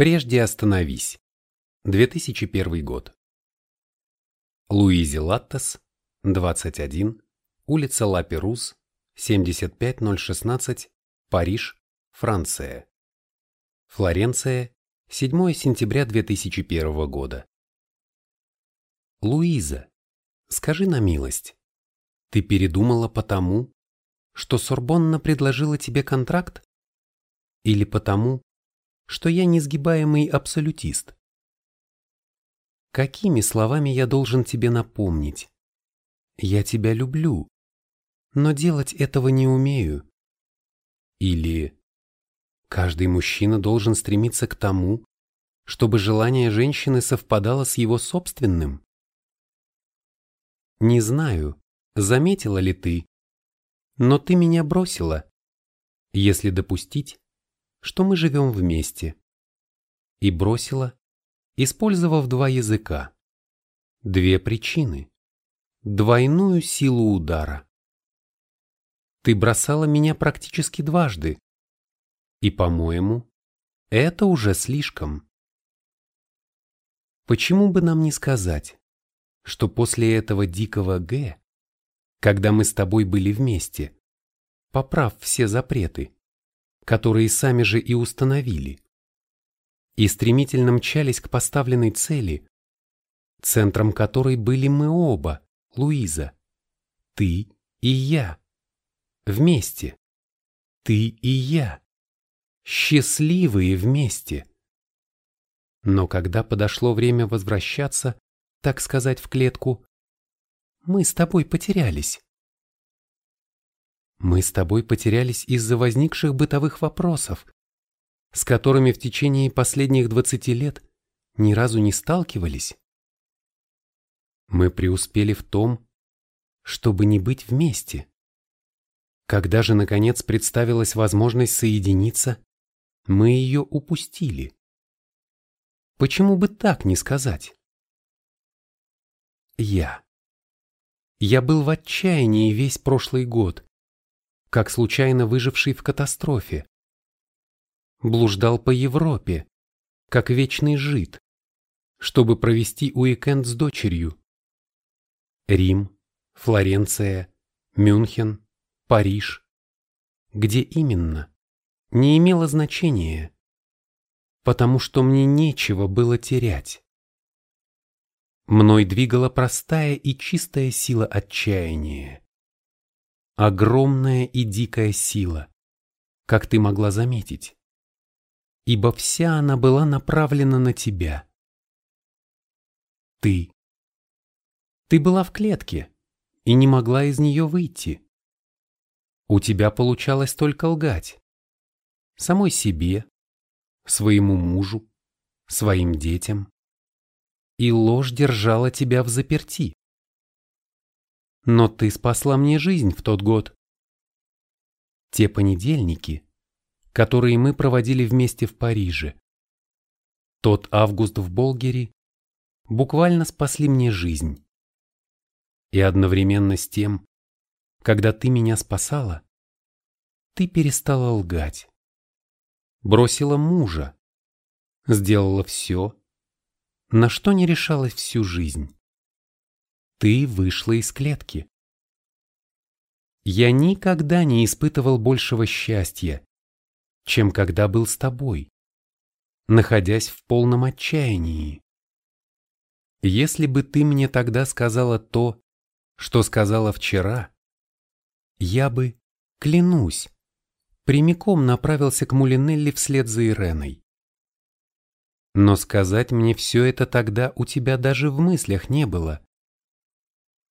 Прежде остановись. 2001 год. Луизи Латтес, 21, улица Ла Перуз, 75016, Париж, Франция. Флоренция, 7 сентября 2001 года. Луиза, скажи на милость, ты передумала потому, что Сорбонна предложила тебе контракт? Или потому, что я несгибаемый абсолютист. Какими словами я должен тебе напомнить? Я тебя люблю, но делать этого не умею. Или каждый мужчина должен стремиться к тому, чтобы желание женщины совпадало с его собственным? Не знаю, заметила ли ты, но ты меня бросила, если допустить, что мы живем вместе. И бросила, использовав два языка. Две причины. Двойную силу удара. Ты бросала меня практически дважды. И, по-моему, это уже слишком. Почему бы нам не сказать, что после этого дикого «Г», когда мы с тобой были вместе, поправ все запреты, которые сами же и установили, и стремительно мчались к поставленной цели, центром которой были мы оба, Луиза, ты и я, вместе, ты и я, счастливые вместе. Но когда подошло время возвращаться, так сказать, в клетку, мы с тобой потерялись. Мы с тобой потерялись из-за возникших бытовых вопросов, с которыми в течение последних 20 лет ни разу не сталкивались. Мы преуспели в том, чтобы не быть вместе. Когда же, наконец, представилась возможность соединиться, мы ее упустили. Почему бы так не сказать? Я. Я был в отчаянии весь прошлый год, как случайно выживший в катастрофе. Блуждал по Европе, как вечный жид, чтобы провести уикенд с дочерью. Рим, Флоренция, Мюнхен, Париж. Где именно? Не имело значения, потому что мне нечего было терять. Мной двигала простая и чистая сила отчаяния огромная и дикая сила, как ты могла заметить, ибо вся она была направлена на тебя. Ты. Ты была в клетке и не могла из нее выйти. У тебя получалось только лгать. Самой себе, своему мужу, своим детям. И ложь держала тебя в заперти. Но ты спасла мне жизнь в тот год. Те понедельники, которые мы проводили вместе в Париже. Тот август в Болгере буквально спасли мне жизнь. И одновременно с тем, когда ты меня спасала, ты перестала лгать. Бросила мужа, сделала все, на что не решалась всю жизнь. Ты вышла из клетки. Я никогда не испытывал большего счастья, чем когда был с тобой, находясь в полном отчаянии. Если бы ты мне тогда сказала то, что сказала вчера, я бы, клянусь, прямиком направился к Мулинелли вслед за Иреной. Но сказать мне все это тогда у тебя даже в мыслях не было.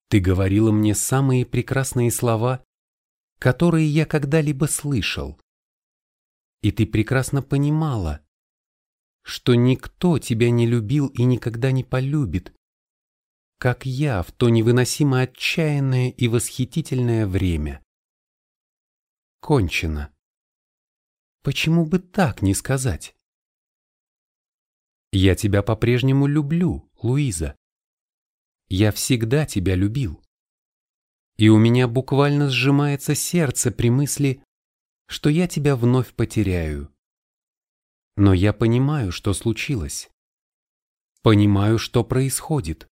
Ты говорила мне самые прекрасные слова, которые я когда-либо слышал. И ты прекрасно понимала, что никто тебя не любил и никогда не полюбит, как я в то невыносимо отчаянное и восхитительное время. Кончено. Почему бы так не сказать? Я тебя по-прежнему люблю, Луиза. Я всегда тебя любил. И у меня буквально сжимается сердце при мысли, что я тебя вновь потеряю. Но я понимаю, что случилось. Понимаю, что происходит.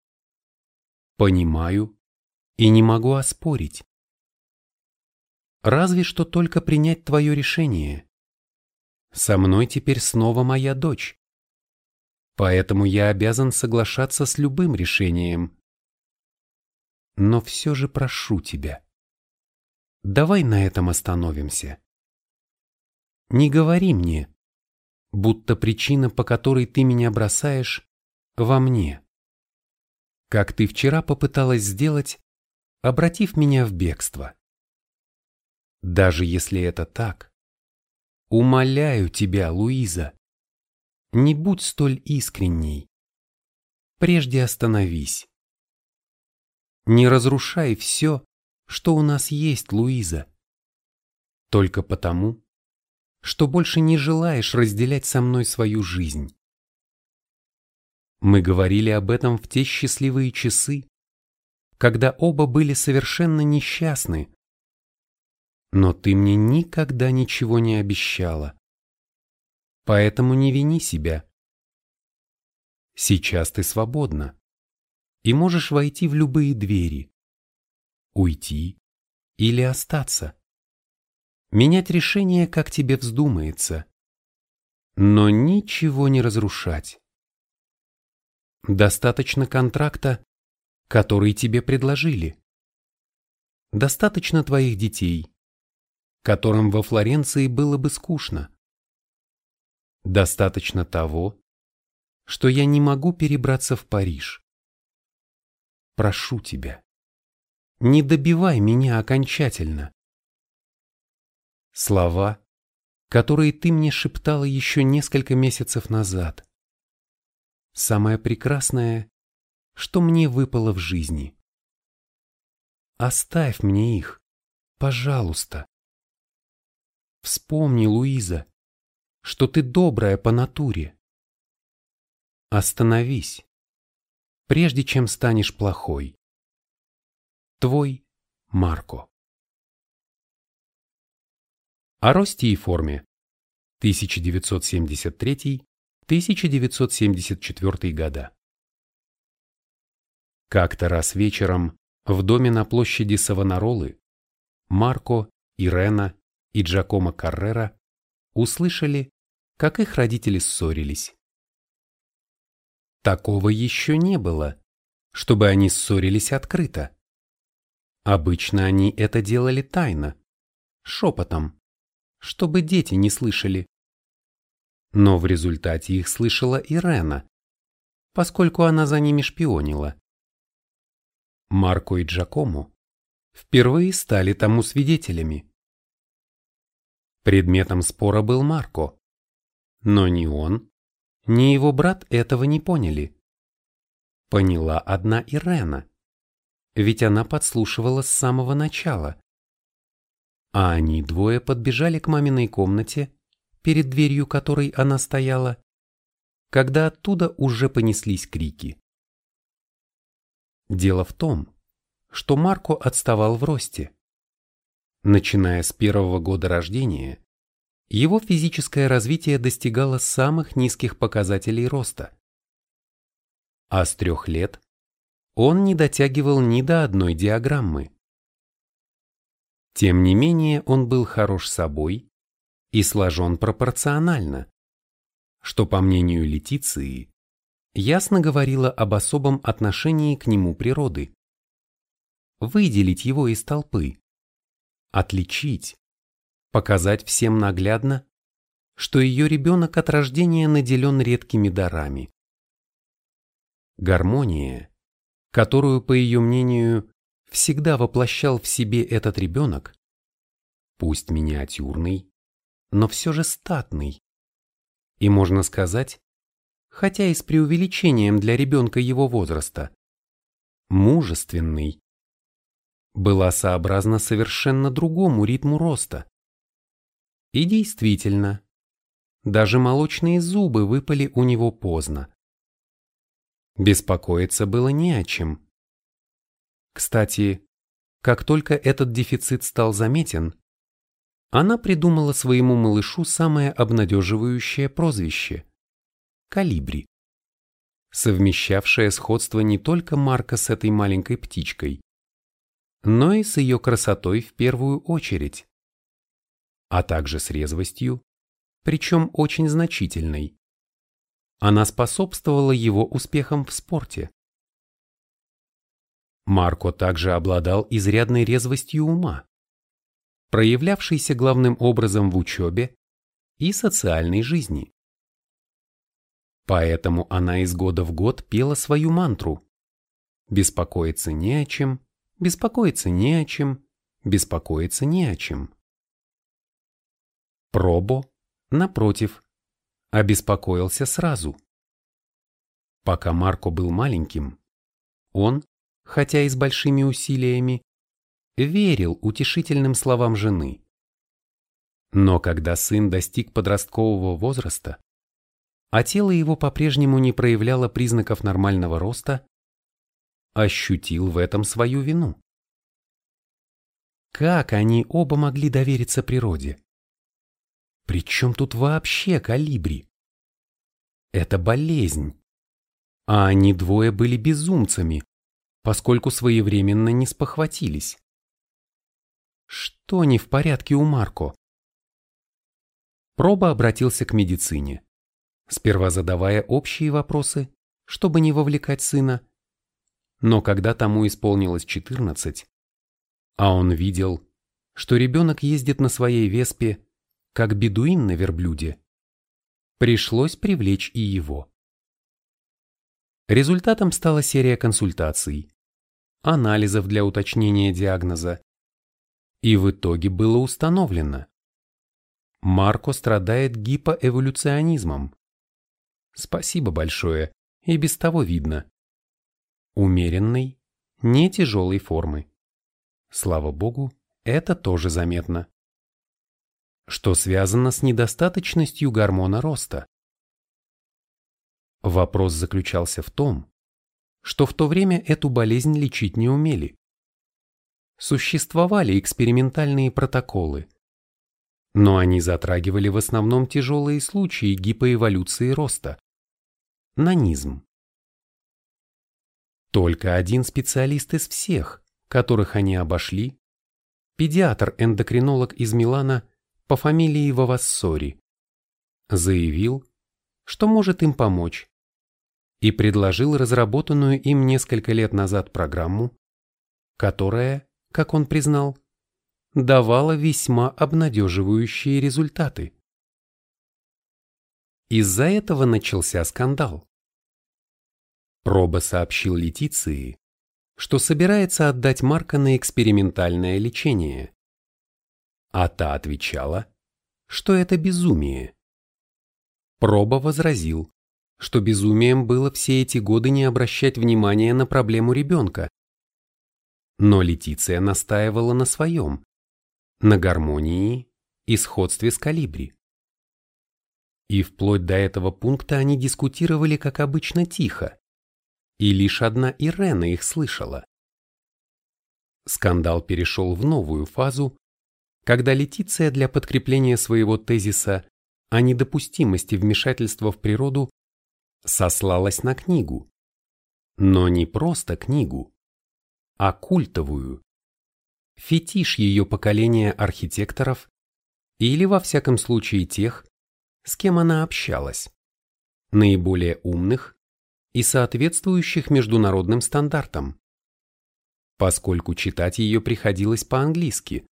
Понимаю и не могу оспорить. Разве что только принять твое решение. Со мной теперь снова моя дочь. Поэтому я обязан соглашаться с любым решением. Но все же прошу тебя. Давай на этом остановимся. Не говори мне, будто причина, по которой ты меня бросаешь, во мне. Как ты вчера попыталась сделать, обратив меня в бегство. Даже если это так, умоляю тебя, Луиза, не будь столь искренней. Прежде остановись. Не разрушай все, что у нас есть, Луиза. Только потому, что больше не желаешь разделять со мной свою жизнь. Мы говорили об этом в те счастливые часы, когда оба были совершенно несчастны. Но ты мне никогда ничего не обещала. Поэтому не вини себя. Сейчас ты свободна и можешь войти в любые двери, уйти или остаться. Менять решение, как тебе вздумается, но ничего не разрушать. Достаточно контракта, который тебе предложили. Достаточно твоих детей, которым во Флоренции было бы скучно. Достаточно того, что я не могу перебраться в Париж. Прошу тебя, не добивай меня окончательно. Слова, которые ты мне шептала еще несколько месяцев назад. Самое прекрасное, что мне выпало в жизни. Оставь мне их, пожалуйста. Вспомни, Луиза, что ты добрая по натуре. Остановись, прежде чем станешь плохой. Твой Марко. О росте и форме. 1973-1974 года. Как-то раз вечером в доме на площади Савонаролы Марко, Ирена и Джакомо Каррера услышали, как их родители ссорились. Такого еще не было, чтобы они ссорились открыто. Обычно они это делали тайно, шепотом, чтобы дети не слышали. Но в результате их слышала Ирена, поскольку она за ними шпионила. Марко и Джакому впервые стали тому свидетелями. Предметом спора был Марко, но ни он, ни его брат этого не поняли. Поняла одна Ирена, ведь она подслушивала с самого начала. А они двое подбежали к маминой комнате, перед дверью которой она стояла, когда оттуда уже понеслись крики. Дело в том, что Марко отставал в росте. Начиная с первого года рождения, его физическое развитие достигало самых низких показателей роста. А с трех лет он не дотягивал ни до одной диаграммы. Тем не менее он был хорош собой и сложен пропорционально, что, по мнению Летиции, ясно говорила об особом отношении к нему природы. Выделить его из толпы, отличить, показать всем наглядно, что ее ребенок от рождения наделен редкими дарами. Гармония, которую, по ее мнению, всегда воплощал в себе этот ребенок, пусть миниатюрный, но все же статный, и, можно сказать, хотя и с преувеличением для ребенка его возраста, мужественный, была сообразна совершенно другому ритму роста. И действительно, даже молочные зубы выпали у него поздно. Беспокоиться было не о чем. Кстати, как только этот дефицит стал заметен, она придумала своему малышу самое обнадеживающее прозвище – Калибри, совмещавшее сходство не только Марка с этой маленькой птичкой, но и с ее красотой в первую очередь, а также с резвостью, причем очень значительной. Она способствовала его успехам в спорте. Марко также обладал изрядной резвостью ума, проявлявшейся главным образом в учебе и социальной жизни. Поэтому она из года в год пела свою мантру «Беспокоиться не о чем, беспокоиться не о чем, беспокоиться не о чем». Пробо, напротив, обеспокоился сразу. Пока Марко был маленьким, он, хотя и с большими усилиями, верил утешительным словам жены. Но когда сын достиг подросткового возраста, а тело его по-прежнему не проявляло признаков нормального роста, ощутил в этом свою вину. Как они оба могли довериться природе? Причем тут вообще калибри? Это болезнь. А они двое были безумцами, поскольку своевременно не спохватились. Что не в порядке у Марко? Проба обратился к медицине, сперва задавая общие вопросы, чтобы не вовлекать сына. Но когда тому исполнилось 14, а он видел, что ребенок ездит на своей веспе, как бедуин на верблюде, пришлось привлечь и его. Результатом стала серия консультаций, анализов для уточнения диагноза, и в итоге было установлено. Марко страдает гипоэволюционизмом. Спасибо большое, и без того видно. Умеренной, не тяжелой формы. Слава богу, это тоже заметно. Что связано с недостаточностью гормона роста. Вопрос заключался в том, что в то время эту болезнь лечить не умели существовали экспериментальные протоколы, но они затрагивали в основном тяжелые случаи гипоэволюции роста – нанизм. Только один специалист из всех, которых они обошли, педиатр-эндокринолог из Милана по фамилии Вавассори, заявил, что может им помочь, и предложил разработанную им несколько лет назад программу, которая как он признал, давала весьма обнадеживающие результаты. Из-за этого начался скандал. Проба сообщил Летиции, что собирается отдать Марка на экспериментальное лечение. А та отвечала, что это безумие. Проба возразил, что безумием было все эти годы не обращать внимания на проблему ребенка, но Летиция настаивала на своем, на гармонии и сходстве с калибри. И вплоть до этого пункта они дискутировали, как обычно, тихо, и лишь одна Ирена их слышала. Скандал перешел в новую фазу, когда Летиция для подкрепления своего тезиса о недопустимости вмешательства в природу сослалась на книгу. Но не просто книгу, а культовую. Фетиш ее поколения архитекторов или во всяком случае тех, с кем она общалась, наиболее умных и соответствующих международным стандартам, поскольку читать ее приходилось по-английски,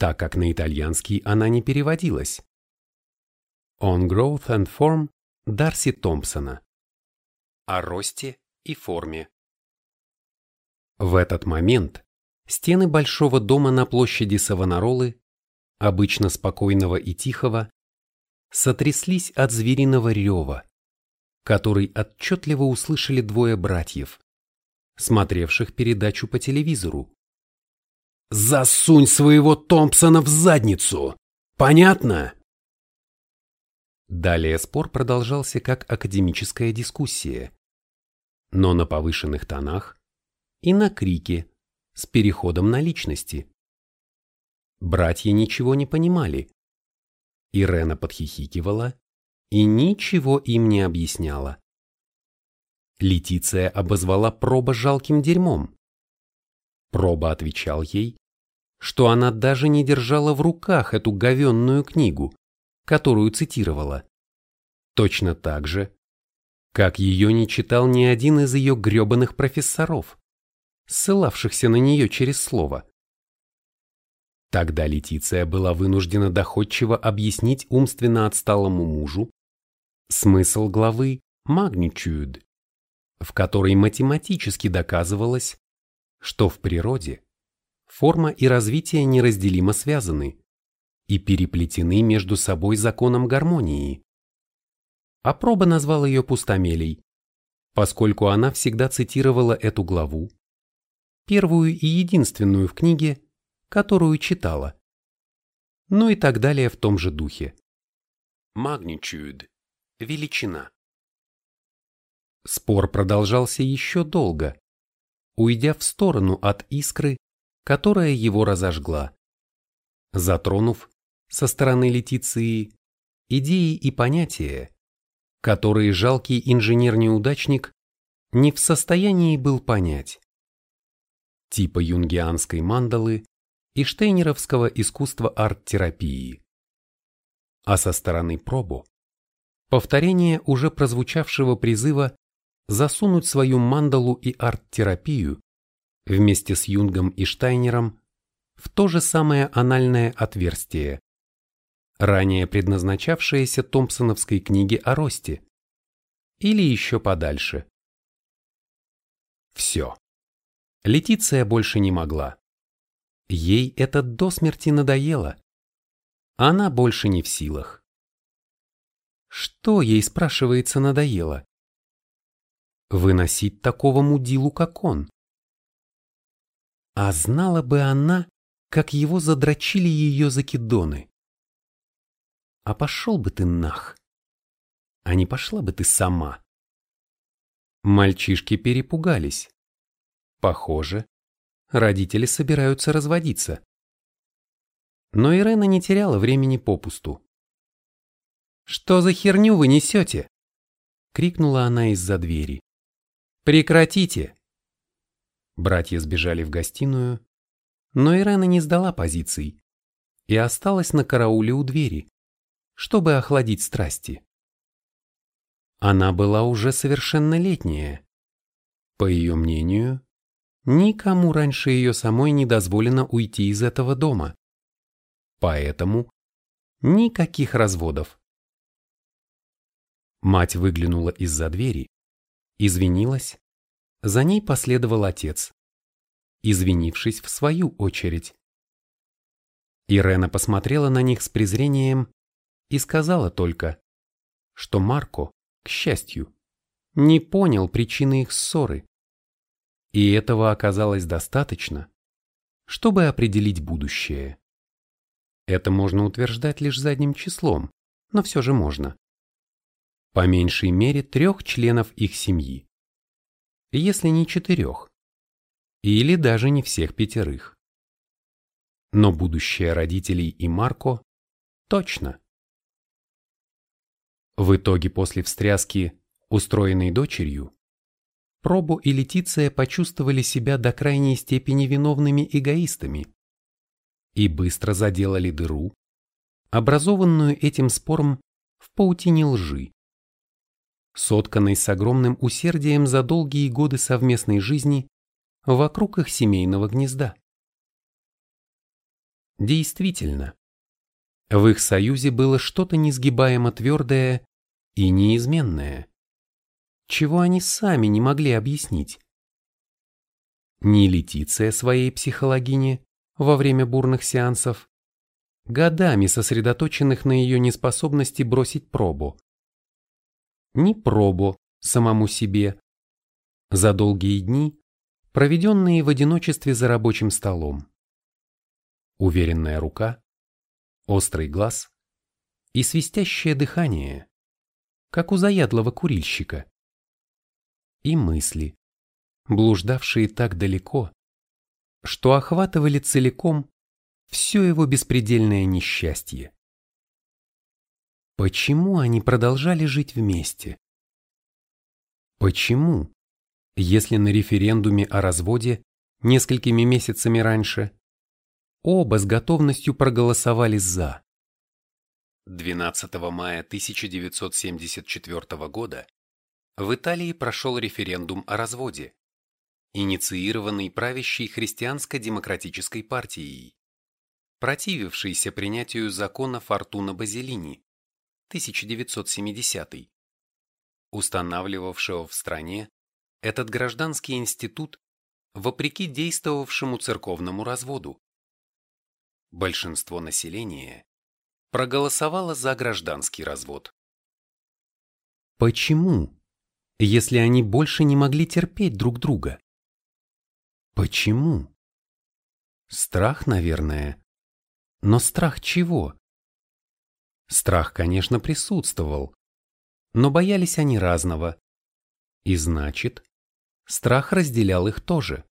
так как на итальянский она не переводилась. On Growth and Form Дарси Томпсона. О росте и форме в этот момент стены большого дома на площади Савонаролы, обычно спокойного и тихого, сотряслись от звериного рева, который отчетливо услышали двое братьев, смотревших передачу по телевизору. «Засунь своего Томпсона в задницу! Понятно?» Далее спор продолжался как академическая дискуссия, но на повышенных тонах и на крики с переходом на личности. Братья ничего не понимали. Ирена подхихикивала и ничего им не объясняла. Летиция обозвала Проба жалким дерьмом. Проба отвечал ей, что она даже не держала в руках эту говенную книгу, которую цитировала. Точно так же, как ее не читал ни один из ее гребаных профессоров, ссылавшихся на нее через слово. Тогда Летиция была вынуждена доходчиво объяснить умственно отсталому мужу смысл главы «Магничюд», в которой математически доказывалось, что в природе форма и развитие неразделимо связаны и переплетены между собой законом гармонии. А проба назвал ее пустомелей, поскольку она всегда цитировала эту главу, первую и единственную в книге, которую читала. Ну и так далее в том же духе. Magnitude – величина. Спор продолжался еще долго, уйдя в сторону от искры, которая его разожгла, затронув со стороны Летиции идеи и понятия, которые жалкий инженер-неудачник не в состоянии был понять. Типа юнгианской мандалы и штейнеровского искусства арт-терапии. А со стороны пробу повторение уже прозвучавшего призыва засунуть свою мандалу и арт-терапию вместе с Юнгом и Штайнером в то же самое анальное отверстие, ранее предназначавшееся Томпсоновской книге о росте, или еще подальше. Все. Летиция больше не могла. Ей это до смерти надоело. Она больше не в силах. Что ей, спрашивается, надоело? выносить такого мудилу, как он. А знала бы она, как его задрочили ее закидоны. А пошел бы ты нах. А не пошла бы ты сама. Мальчишки перепугались. Похоже, родители собираются разводиться. Но Ирена не теряла времени попусту. «Что за херню вы несете?» — крикнула она из-за двери. Прекратите!» Братья сбежали в гостиную, но Ирена не сдала позиций и осталась на карауле у двери, чтобы охладить страсти. Она была уже совершеннолетняя. По ее мнению, никому раньше ее самой не дозволено уйти из этого дома. Поэтому никаких разводов. Мать выглянула из-за двери извинилась, за ней последовал отец, извинившись в свою очередь. Ирена посмотрела на них с презрением и сказала только, что Марко, к счастью, не понял причины их ссоры. И этого оказалось достаточно, чтобы определить будущее. Это можно утверждать лишь задним числом, но все же можно по меньшей мере трех членов их семьи, если не четырех, или даже не всех пятерых. Но будущее родителей и Марко точно. В итоге после встряски, устроенной дочерью, Пробу и Летиция почувствовали себя до крайней степени виновными эгоистами и быстро заделали дыру, образованную этим спором в паутине лжи, сотканной с огромным усердием за долгие годы совместной жизни вокруг их семейного гнезда. Действительно, в их союзе было что-то несгибаемо твердое и неизменное, чего они сами не могли объяснить. Ни Летиция своей психологине во время бурных сеансов, годами сосредоточенных на ее неспособности бросить пробу, ни пробу самому себе. За долгие дни, проведенные в одиночестве за рабочим столом. Уверенная рука, острый глаз и свистящее дыхание, как у заядлого курильщика. И мысли, блуждавшие так далеко, что охватывали целиком все его беспредельное несчастье. Почему они продолжали жить вместе? Почему, если на референдуме о разводе несколькими месяцами раньше оба с готовностью проголосовали «за»? 12 мая 1974 года в Италии прошел референдум о разводе, инициированный правящей христианско-демократической партией, противившейся принятию закона Фортуна Базилини 1970 устанавливавшего в стране этот гражданский институт вопреки действовавшему церковному разводу. Большинство населения проголосовало за гражданский развод. Почему, если они больше не могли терпеть друг друга? Почему? Страх, наверное. Но страх чего? Страх, конечно, присутствовал, но боялись они разного. И значит, страх разделял их тоже.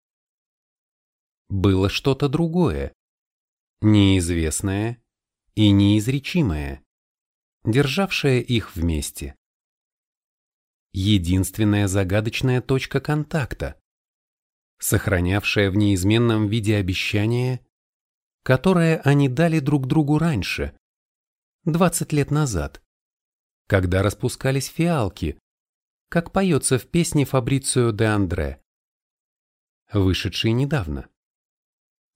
Было что-то другое, неизвестное и неизречимое, державшее их вместе. Единственная загадочная точка контакта, сохранявшая в неизменном виде обещание, которое они дали друг другу раньше, 20 лет назад, когда распускались фиалки, как поется в песне Фабрицио де Андре, вышедшей недавно.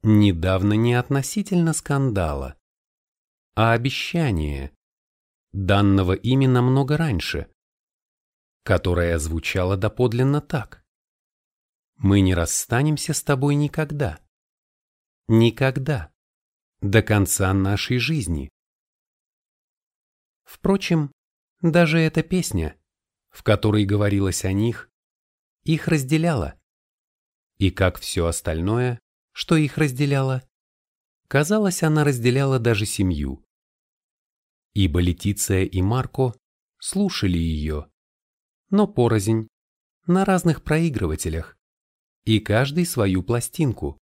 Недавно не относительно скандала, а обещание, данного ими намного раньше, которое звучало доподлинно так. «Мы не расстанемся с тобой никогда. Никогда. До конца нашей жизни». Впрочем, даже эта песня, в которой говорилось о них, их разделяла. И как все остальное, что их разделяло, казалось, она разделяла даже семью. Ибо Летиция и Марко слушали ее, но порознь, на разных проигрывателях, и каждый свою пластинку,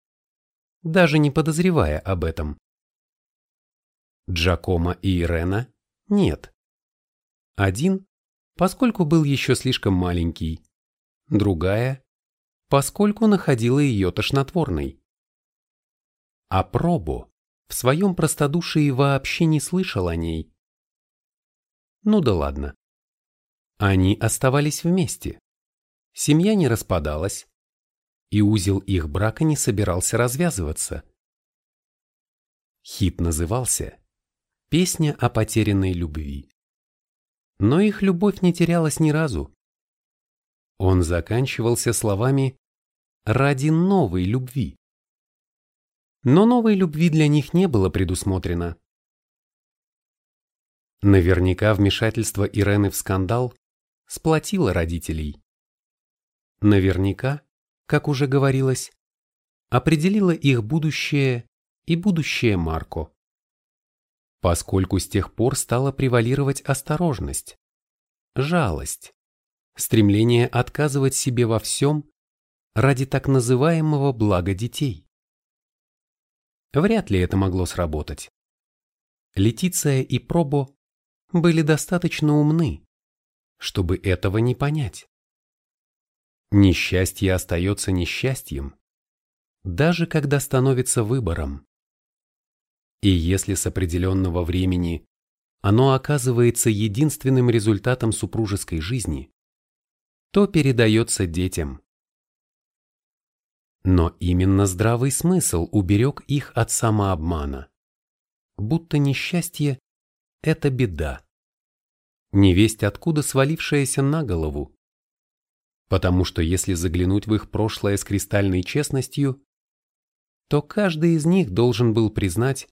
даже не подозревая об этом. Джакома и Ирена нет. Один, поскольку был еще слишком маленький, другая, поскольку находила ее тошнотворной. А Пробо в своем простодушии вообще не слышал о ней. Ну да ладно. Они оставались вместе. Семья не распадалась, и узел их брака не собирался развязываться. Хит назывался «Песня о потерянной любви». Но их любовь не терялась ни разу. Он заканчивался словами «ради новой любви». Но новой любви для них не было предусмотрено. Наверняка вмешательство Ирены в скандал сплотило родителей. Наверняка, как уже говорилось, определило их будущее и будущее Марко поскольку с тех пор стала превалировать осторожность, жалость, стремление отказывать себе во всем ради так называемого блага детей. Вряд ли это могло сработать. Летиция и Пробо были достаточно умны, чтобы этого не понять. Несчастье остается несчастьем, даже когда становится выбором. И если с определенного времени оно оказывается единственным результатом супружеской жизни, то передается детям. Но именно здравый смысл уберег их от самообмана, будто несчастье – это беда, невесть откуда свалившаяся на голову. Потому что если заглянуть в их прошлое с кристальной честностью, то каждый из них должен был признать,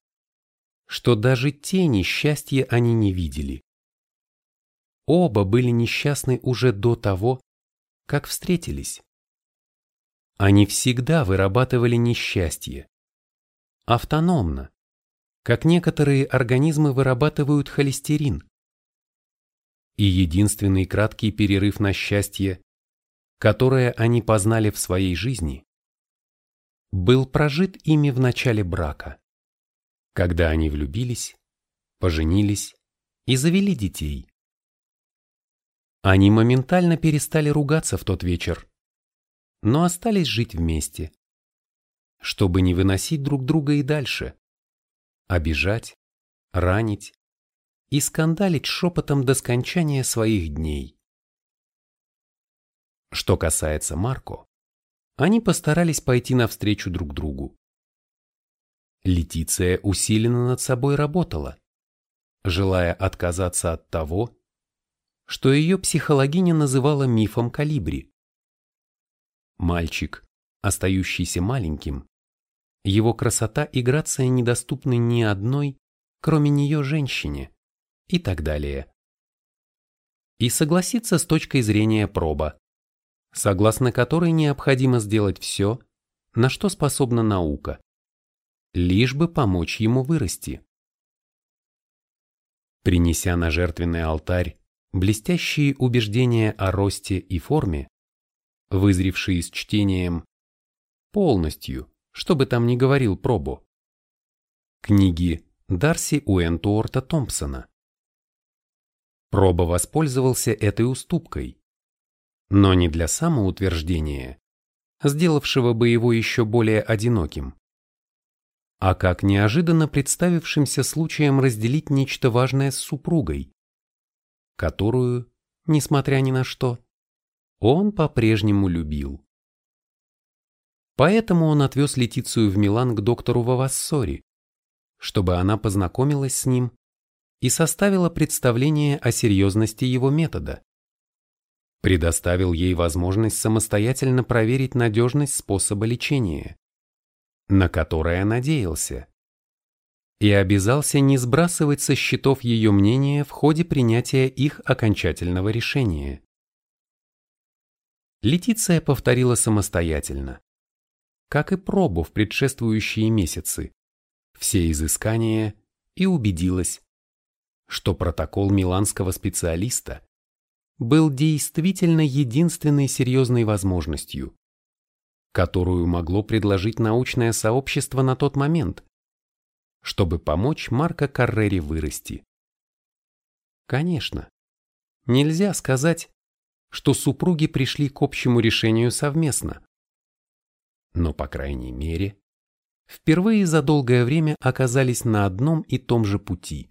что даже тени счастья они не видели. Оба были несчастны уже до того, как встретились. Они всегда вырабатывали несчастье. Автономно, как некоторые организмы вырабатывают холестерин. И единственный краткий перерыв на счастье, которое они познали в своей жизни, был прожит ими в начале брака. Когда они влюбились, поженились и завели детей. Они моментально перестали ругаться в тот вечер, но остались жить вместе, чтобы не выносить друг друга и дальше, обижать, ранить и скандалить шепотом до скончания своих дней. Что касается Марко, они постарались пойти навстречу друг другу. Летиция усиленно над собой работала, желая отказаться от того, что ее психологиня называла мифом калибри. Мальчик, остающийся маленьким, его красота и грация недоступны ни одной, кроме нее женщине, и так далее. И согласиться с точкой зрения проба, согласно которой необходимо сделать все, на что способна наука, лишь бы помочь ему вырасти. Принеся на жертвенный алтарь блестящие убеждения о росте и форме, вызревшие с чтением полностью, что бы там ни говорил Пробо, книги Дарси Уэнтуорта Томпсона. Пробо воспользовался этой уступкой, но не для самоутверждения, сделавшего бы его еще более одиноким, а как неожиданно представившимся случаем разделить нечто важное с супругой, которую, несмотря ни на что, он по-прежнему любил. Поэтому он отвез Летицию в Милан к доктору Вавассори, чтобы она познакомилась с ним и составила представление о серьезности его метода. Предоставил ей возможность самостоятельно проверить надежность способа лечения, на которое надеялся и обязался не сбрасывать со счетов ее мнения в ходе принятия их окончательного решения. Летиция повторила самостоятельно, как и пробу в предшествующие месяцы, все изыскания и убедилась, что протокол миланского специалиста был действительно единственной серьезной возможностью, которую могло предложить научное сообщество на тот момент, чтобы помочь Марко Каррери вырасти. Конечно, нельзя сказать, что супруги пришли к общему решению совместно. Но, по крайней мере, впервые за долгое время оказались на одном и том же пути.